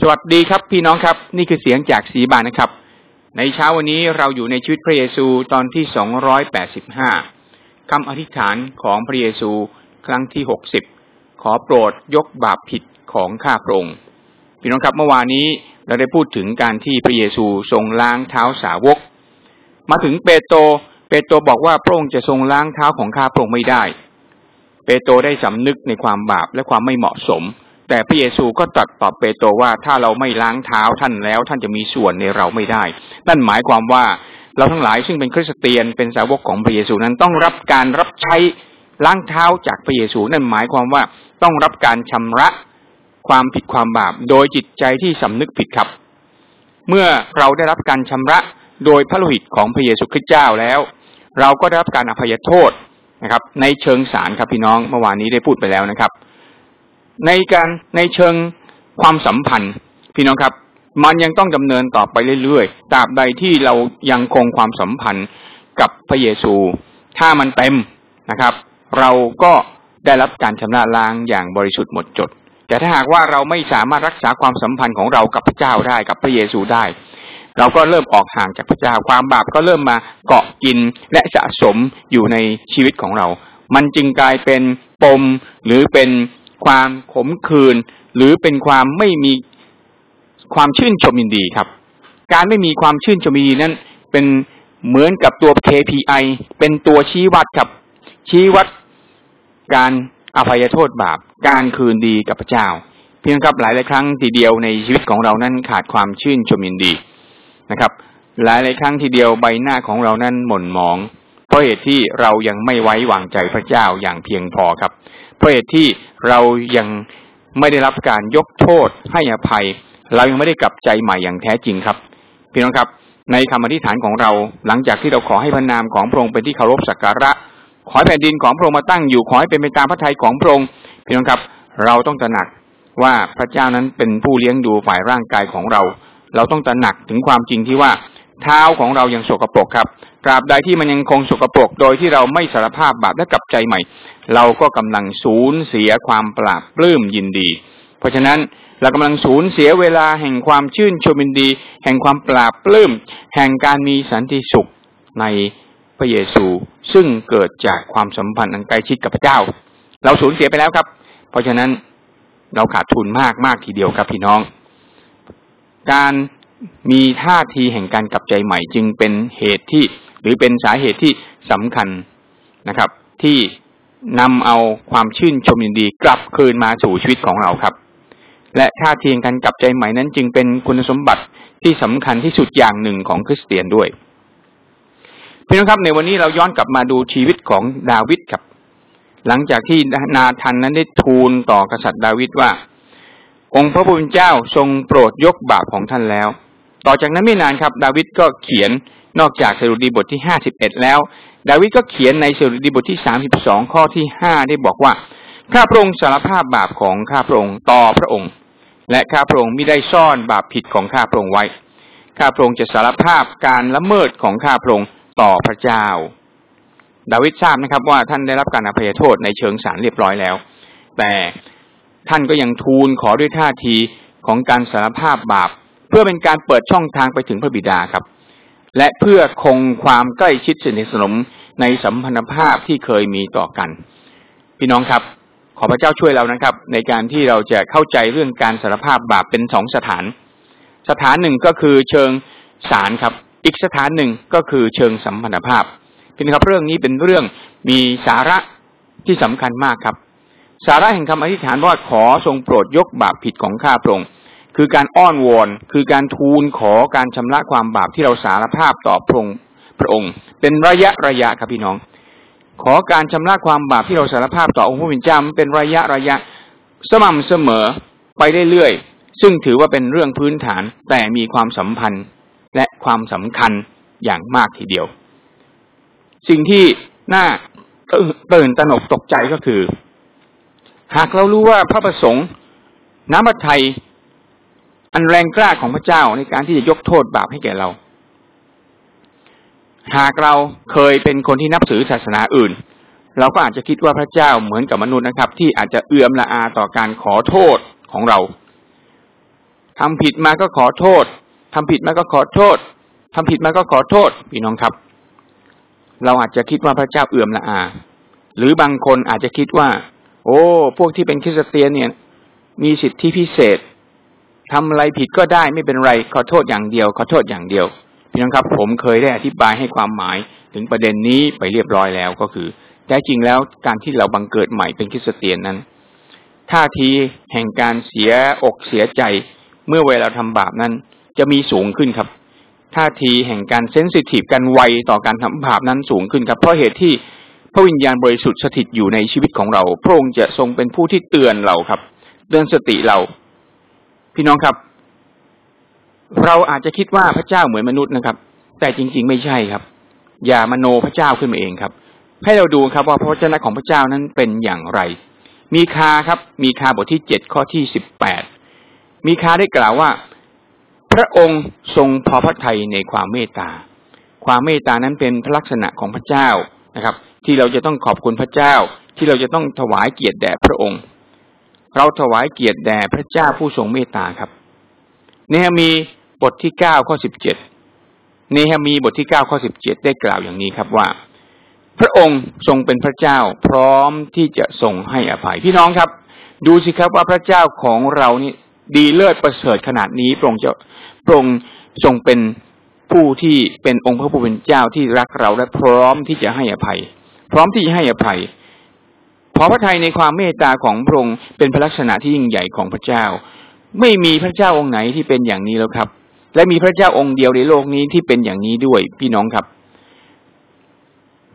สวัสดีครับพี่น้องครับ นี่คือเสียงจากสีบานนะครับ ในเช้าวันนี้เราอยู่ในชีวิตพระเยซูตอนที่สองร้อยแปดสิบห้าคำอธิษฐานของพระเยซูครั้งที่หกสิบขอโปรดยกบาปผิดของข้าพระองค์พี่น้องครับเมื่อวานนี้เราได้พูดถึงการที่พระเยซูทรงล้างเท้าสาวก มาถึงเปโตรเปโตรบอกว่าพระองค์จะทรงล้างเท้าของข้าพระองค์ไม่ได้ เปโตรได้สำนึกในความบาปและความไม่เหมาะสม แต่พระเยซูก็ตรัสตอบเปโตรว่าถ้าเราไม่ล้างเท้าท่านแล้ว ท่านจะมีส่วนในเราไม่ได้ นั่นหมายความว่าเราทั้งหลายซึ่งเป็นคริสเตียนเป็นสาวกของพระเยซูนั้นต้องรับการรับใช้ล้างเท้าจากพระเยซู นั่นหมายความว่าต้องรับการชำระความผิดความบาป โดยจิตใจที่สำนึกผิดครับ เมื่อเราได้รับการชำระโดยพระโลหิตของพระเยซูคริสต์เจ้าแล้ว เราก็ได้รับการอภัยโทษนะครับ ในเชิงสารครับพี่น้องเมื่อวานนี้ได้พูดไปแล้วนะครับ ในการในเชิงความสัมพันธ์ พี่น้องครับ มันยังต้องดำเนินต่อไปเรื่อยๆตราบใดที่เรายังคงความสัมพันธ์กับพระเยซู ถ้ามันเต็มนะครับ เราก็ได้รับการชำระล้างอย่างบริสุทธิ์หมดจด แต่ถ้าหากว่าเราไม่สามารถรักษาความสัมพันธ์ของเรากับพระเจ้าได้กับพระเยซูได้ เราก็เริ่มออกห่างจากพระเจ้าความบาปก็เริ่มมาเกาะกินและสะสมอยู่ในชีวิตของเรา มันจึงกลายเป็นปมหรือเป็น ความขมขื่นหรือเป็นความไม่มีความชื่นชมยินดีครับ การไม่มีความชื่นชมยินดีนั้น เป็นเหมือนกับตัว KPI เป็นตัวชี้วัดครับ ชี้วัดการอภัยโทษบาป การคืนดีกับพระเจ้า เพียงครับหลายหลายครั้งทีเดียวในชีวิตของเรานั้นขาดความชื่นชมยินดีนะครับ หลายหลายครั้งทีเดียวใบหน้าของเรานั้นหม่นหมอง ราะเหตุที่เรายังไม่ไว้วางใจพระเจ้าอย่างเพียงพอครับ เพราะเหตุที่เรายังไม่ได้รับการยกโทษให้อภัย เรายังไม่ได้กลับใจใหม่อย่างแท้จริงครับ พี่น้องครับ ในคำอธิษฐานของเราหลังจากที่เราขอให้พระนามของพระองค์เป็นที่เคารพสักการะ ขอให้แผ่นดินของพระองค์มาตั้งอยู่ขอให้เป็นไปตามพระทัยของพระองค์พี่น้องครับ เราต้องตระหนักว่าพระเจ้านั้นเป็นผู้เลี้ยงดูฝ่ายร่างกายของเรา เราต้องตระหนักถึงความจริงที่ว่าเท้าของเรายังโสกปรกครับ ตราบใดที่มันยังคงสกปรกโดยที่เราไม่สารภาพบาปและกลับใจใหม่ เราก็กำลังสูญเสียความปราบปลื้มยินดี เพราะฉะนั้นเรากำลังสูญเสียเวลาแห่งความชื่นชมยินดี แห่งความปราบปลื้มแห่งการมีสันติสุขในพระเยซูซึ่งเกิดจากความสัมพันธ์อันใกล้ชิดกับพระเจ้า เราสูญเสียไปแล้วครับ เพราะฉะนั้นเราขาดทุนมากมากทีเดียวครับพี่น้อง การมีท่าทีแห่งการกลับใจใหม่จึงเป็นเหตุที่ หรือเป็นสาเหตุที่สำคัญนะครับ ที่นำเอาความชื่นชมยินดีกลับคืนมาสู่ชีวิตของเราครับ และท่าทีการกลับใจใหม่นั้นจึงเป็นคุณสมบัติที่สำคัญที่สุดอย่างหนึ่งของคริสเตียนด้วยพี่น้องครับในวันนี้เราย้อนกลับมาดูชีวิตของดาวิดครับ หลังจากที่นาธันนั้นได้ทูลต่อกษัตริย์ดาวิดว่า องค์พระผู้เป็นเจ้าทรงโปรดยกบาปของท่านแล้ว ต่อจากนั้นไม่นานครับ ดาวิดก็เขียน นอกจากสดุดีบทที่ห้าสิบเอ็ดแล้ว ดาวิดก็เขียนในสดุดีบทที่สามสิบสองข้อที่ห้าได้บอกว่า ข้าพระองค์สารภาพบาปของข้าพระองค์ต่อพระองค์ และข้าพระองค์ไม่ได้ซ่อนบาปผิดของข้าพระองค์ไว้ ข้าพระองค์จะสารภาพการละเมิดของข้าพระองค์ต่อพระเจ้า ดาวิดทราบนะครับว่าท่านได้รับการอภัยโทษในเชิงสารเรียบร้อยแล้ว แต่ท่านก็ยังทูลขอด้วยท่าทีของการสารภาพบาป เพื่อเป็นการเปิดช่องทางไปถึงพระบิดาครับ และเพื่อคงความใกล้ชิดสนิทสนมในสัมพันธภาพที่เคยมีต่อกัน พี่น้องครับ ขอพระเจ้าช่วยเรานะครับ ในการที่เราจะเข้าใจเรื่องการสารภาพบาปเป็นสองสถาน สถานหนึ่งก็คือเชิงสารครับ อีกสถานหนึ่งก็คือเชิงสัมพันธภาพพี่น้องครับเรื่องนี้เป็นเรื่องมีสาระที่สำคัญมากครับ สาระแห่งคำอธิษฐานว่าขอทรงโปรดยกบาปผิดของข้าพระองค์ คือการอ้อนวอน คือการทูลขอการชำระความบาปที่เราสารภาพต่อพระองค์พระองค์ เป็นระยะระยะครับพี่น้อง ขอการชำระความบาปที่เราสารภาพต่อองค์พระผู้เป็นเจ้าเป็นระยะระยะ สม่ำเสมอไปเรื่อยๆซึ่งถือว่าเป็นเรื่องพื้นฐานแต่มีความสัมพันธ์และความสำคัญอย่างมากทีเดียว สิ่งที่น่าตื่นตระหนกตกใจก็คือ หากเรารู้ว่าพระประสงค์น้ำพระทัย อันแรงกล้าของพระเจ้าในการที่จะยกโทษบาปให้แก่เรา หากเราเคยเป็นคนที่นับถือศาสนาอื่น เราก็อาจจะคิดว่าพระเจ้าเหมือนกับมนุษย์นะครับ ที่อาจจะเอื้อมละอาต่อการขอโทษของเราทำผิดมาก็ขอโทษทำผิดมาก็ขอโทษทำผิดมาก็ขอโทษพี่น้องครับ เราอาจจะคิดว่าพระเจ้าเอื่อมละอา หรือบางคนอาจจะคิดว่า โอ้ พวกที่เป็นคริสเตียนเนี่ย มีสิทธิพิเศษ ทำอะไรผิดก็ได้ไม่เป็นไร ขอโทษอย่างเดียว ขอโทษอย่างเดียวพี่น้องครับผมเคยได้อธิบายให้ความหมายถึงประเด็นนี้ไปเรียบร้อยแล้วก็คือแท้จริงแล้วการที่เราบังเกิดใหม่เป็นคริสเตียนนั้นท่าทีแห่งการเสียอกเสียใจ เมื่อเวลาทำบาปนั้น จะมีสูงขึ้นครับท่าทีแห่งการเซนซิทีฟกันไวต่อการทำบาปนั้นสูงขึ้นครับ เพราะเหตุที่พระวิญญาณบริสุทธิ์สถิตอยู่ในชีวิตของเรา พระองค์จะทรงเป็นผู้ที่เตือนเราครับ เตือนสติเรา พี่น้องครับ เราอาจจะคิดว่าพระเจ้าเหมือนมนุษย์นะครับ แต่จริง ๆ ไม่ใช่ครับ อย่ามโนพระเจ้าขึ้นมาเองครับ ให้เราดูครับว่าพระวจนะของพระเจ้านั้นเป็นอย่างไร มีคาครับ มีคาบทที่เจ็ดข้อที่สิบแปดมีคาได้กล่าวว่า พระองค์ทรงพอพระทัยในความเมตตา ความเมตตานั้นเป็นพระลักษณะของพระเจ้านะครับ ที่เราจะต้องขอบคุณพระเจ้า ที่เราจะต้องถวายเกียรติแด่พระองค์ เราถวายเกียรติแด่พระเจ้าผู้ทรงเมตตาครับ เนหมีบทที่เก้าข้อสิบเจ็ดเนหมีบทที่เก้าข้อสิบเจ็ดได้กล่าวอย่างนี้ครับว่า พระองค์ทรงเป็นพระเจ้าพร้อมที่จะทรงให้อภัย พี่น้องครับ ดูสิครับว่าพระเจ้าของเรานี่ดีเลิศประเสริฐขนาดนี้พระองค์จะพระองค์ทรงเป็นผู้ที่เป็นองค์พระผู้เป็นเจ้าที่รักเราและพร้อมที่จะให้อภัย พร้อมที่จะให้อภัย พอพระทัยในความเมตตาของพระองค์เป็นพระลักษณะที่ยิ่งใหญ่ของพระเจ้า ไม่มีพระเจ้าองค์ไหนที่เป็นอย่างนี้แล้วครับ และมีพระเจ้าองค์เดียวในโลกนี้ที่เป็นอย่างนี้ด้วยพี่น้องครับ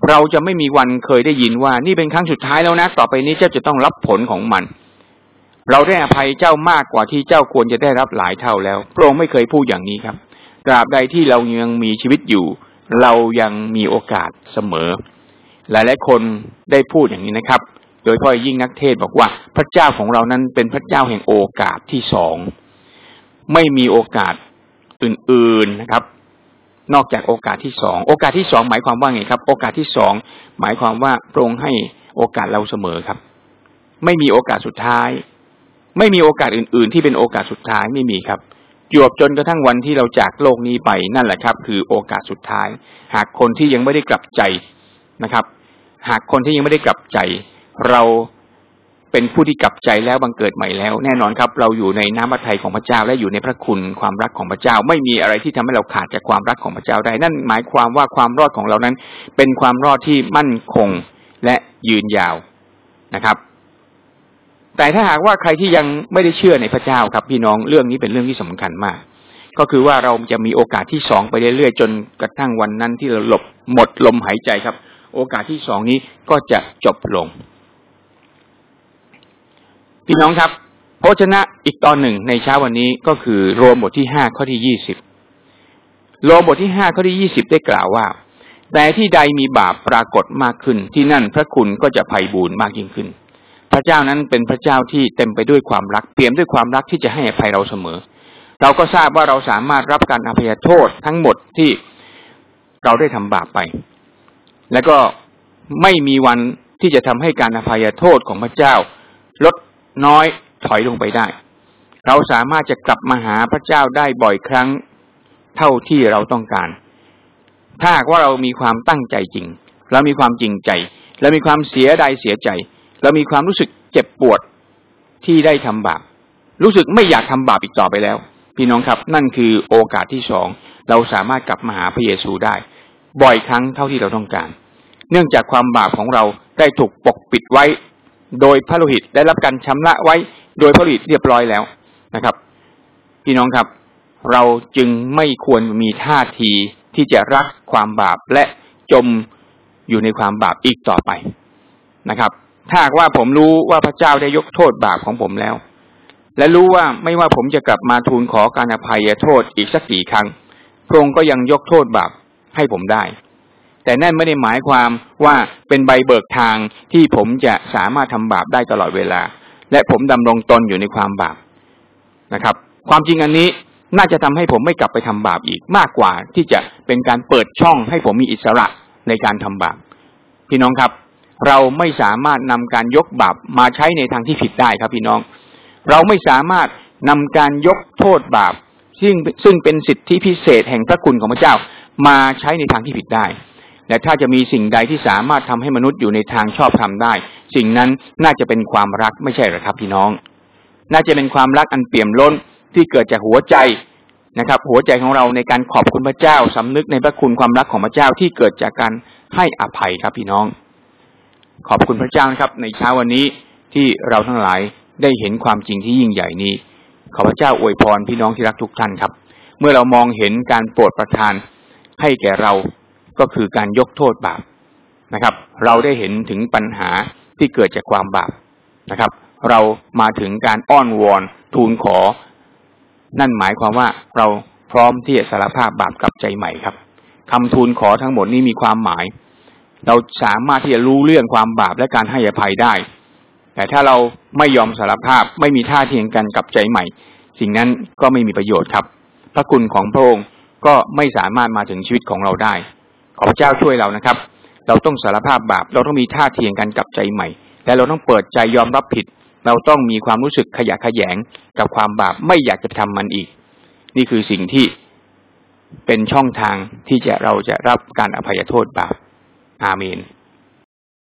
เราจะไม่มีวันเคยได้ยินว่า นี่เป็นครั้งสุดท้ายแล้วนะต่อไปนี้เจ้าจะต้องรับผลของมัน เราได้อภัยเจ้ามากกว่าที่เจ้าควรจะได้รับหลายเท่าแล้วพระองค์ไม่เคยพูดอย่างนี้ครับตราบใดที่เรายังมีชีวิตอยู่ เรายังมีโอกาสเสมอ หลายหลายคนได้พูดอย่างนี้นะครับ โดยพ่อยิ่งนักเทศบอกว่า พระเจ้าของเรานั้นเป็นพระเจ้าแห่งโอกาสที่สองไม่มีโอกาสอื่นๆนะครับ นอกจากโอกาสที่สองโอกาสที่สองหมายความว่าไงครับ โอกาสที่สองหมายความว่าพระองค์ให้โอกาสเราเสมอครับ ไม่มีโอกาสสุดท้าย ไม่มีโอกาสอื่น ๆ ที่เป็นโอกาสสุดท้ายไม่มีครับจวบจนกระทั่งวันที่เราจากโลกนี้ไปนั่นแหละครับ คือโอกาสสุดท้าย หากคนที่ยังไม่ได้กลับใจนะครับ หากคนที่ยังไม่ได้กลับใจ เราเป็นผู้ที่กลับใจแล้วบังเกิดใหม่แล้ว แน่นอนครับ เราอยู่ในน้ำพระทัยของพระเจ้าและอยู่ในพระคุณความรักของพระเจ้า ไม่มีอะไรที่ทำให้เราขาดจากความรักของพระเจ้าได้ นั่นหมายความว่าความรอดของเรานั้น เป็นความรอดที่มั่นคงและยืนยาวนะครับ แต่ถ้าหากว่าใครที่ยังไม่ได้เชื่อในพระเจ้าครับ พี่น้องเรื่องนี้เป็นเรื่องที่สำคัญมาก ก็คือว่าเราจะมีโอกาสที่สองไปเรื่อยๆจนกระทั่งวันนั้นที่เราหลบหมดลมหายใจครับ โอกาสที่สองนี้ก็จะจบลง พี่น้องครับพระชนะอีกตอนหนึ่งในเช้าวันนี้ก็คือโรมบทที่ห้าข้อที่ยี่สิบโรมบทที่ห้าข้อที่ยี่สิบได้กล่าวว่า แต่ที่ใดมีบาปปรากฏมากขึ้น ที่นั่นพระคุณก็จะไพ่บูรมากยิ่งขึ้น พระเจ้านั้นเป็นพระเจ้าที่เต็มไปด้วยความรักเปี่ยมด้วยความรักที่จะให้อภัยเราเสมอ เราก็ทราบว่าเราสามารถรับการอภัยโทษทั้งหมดที่เราได้ทำบาปไป และก็ไม่มีวันที่จะทำให้การอภัยโทษของพระเจ้าลด น้อยถอยลงไปได้ เราสามารถจะกลับมาหาพระเจ้าได้บ่อยครั้งเท่าที่เราต้องการ ถ้าหากว่าเรามีความตั้งใจจริง เรามีความจริงใจเรามีความเสียดายเสียใจ เรามีความรู้สึกเจ็บปวดที่ได้ทำบาป รู้สึกไม่อยากทำบาปอีกต่อไปแล้ว พี่น้องครับ นั่นคือโอกาสที่สอง เราสามารถกลับมาหาพระเยซูได้ บ่อยครั้งเท่าที่เราต้องการ เนื่องจากความบาปของเราได้ถูกปกปิดไว้ โดยพระโลหิตได้รับการชำระไว้โดยพระโลหิตเรียบร้อยแล้วนะครับ พี่น้องครับ เราจึงไม่ควรมีท่าทีที่จะรักความบาปและจมอยู่ในความบาปอีกต่อไปนะครับ ถ้าว่าผมรู้ว่าพระเจ้าได้ยกโทษบาปของผมแล้ว และรู้ว่าไม่ว่าผมจะกลับมาทูลขอการอภัยโทษอีกสักกี่ครั้งพระองค์ก็ยังยกโทษบาปให้ผมได้ แต่นั่นไม่ได้หมายความว่าเป็นใบเบิกทางที่ผมจะสามารถทำบาปได้ตลอดเวลา และผมดำรงตนอยู่ในความบาปนะครับ ความจริงอันนี้น่าจะทำให้ผมไม่กลับไปทำบาปอีกมากกว่าที่จะเป็นการเปิดช่องให้ผมมีอิสระในการทำบาป พี่น้องครับ เราไม่สามารถนำการยกบาปมาใช้ในทางที่ผิดได้ครับพี่น้อง เราไม่สามารถนำการยกโทษบาปซึ่งซึ่งเป็นสิทธิพิเศษแห่งพระคุณของพระเจ้ามาใช้ในทางที่ผิดได้ และถ้าจะมีสิ่งใดที่สามารถทำให้มนุษย์อยู่ในทางชอบทำได้ สิ่งนั้นน่าจะเป็นความรักไม่ใช่หรือครับพี่น้อง น่าจะเป็นความรักอันเปี่ยมล้นที่เกิดจากหัวใจนะครับ หัวใจของเราในการขอบคุณพระเจ้าสำนึกในพระคุณความรักของพระเจ้าที่เกิดจากการให้อภัยครับพี่น้อง ขอบคุณพระเจ้านะครับ ในเช้าวันนี้ที่เราทั้งหลายได้เห็นความจริงที่ยิ่งใหญ่นี้ ขอพระเจ้าอวยพรพี่น้องที่รักทุกท่านครับ เมื่อเรามองเห็นการโปรดประทานให้แก่เรา ก็คือการยกโทษบาปนะครับ เราได้เห็นถึงปัญหาที่เกิดจากความบาปนะครับ เรามาถึงการอ้อนวอนทูลขอ นั่นหมายความว่าเราพร้อมที่จะสารภาพบาปกับใจใหม่ครับคำทูลขอทั้งหมดนี้มีความหมาย เราสามารถที่จะรู้เรื่องความบาปและการให้อภัยได้ แต่ถ้าเราไม่ยอมสารภาพไม่มีท่าเทียงกันกับใจใหม่ สิ่งนั้นก็ไม่มีประโยชน์ครับ พระคุณของพระองค์ก็ไม่สามารถมาถึงชีวิตของเราได้ ขอพระเจ้าช่วยเรานะครับ เราต้องสารภาพบาป เราต้องมีท่าเทียงกันกับใจใหม่ และเราต้องเปิดใจยอมรับผิด เราต้องมีความรู้สึกขยะขยงกับความบาปไม่อยากจะทำมันอีก นี่คือสิ่งที่เป็นช่องทางที่จะเราจะรับการอภัยโทษบาป อาเมน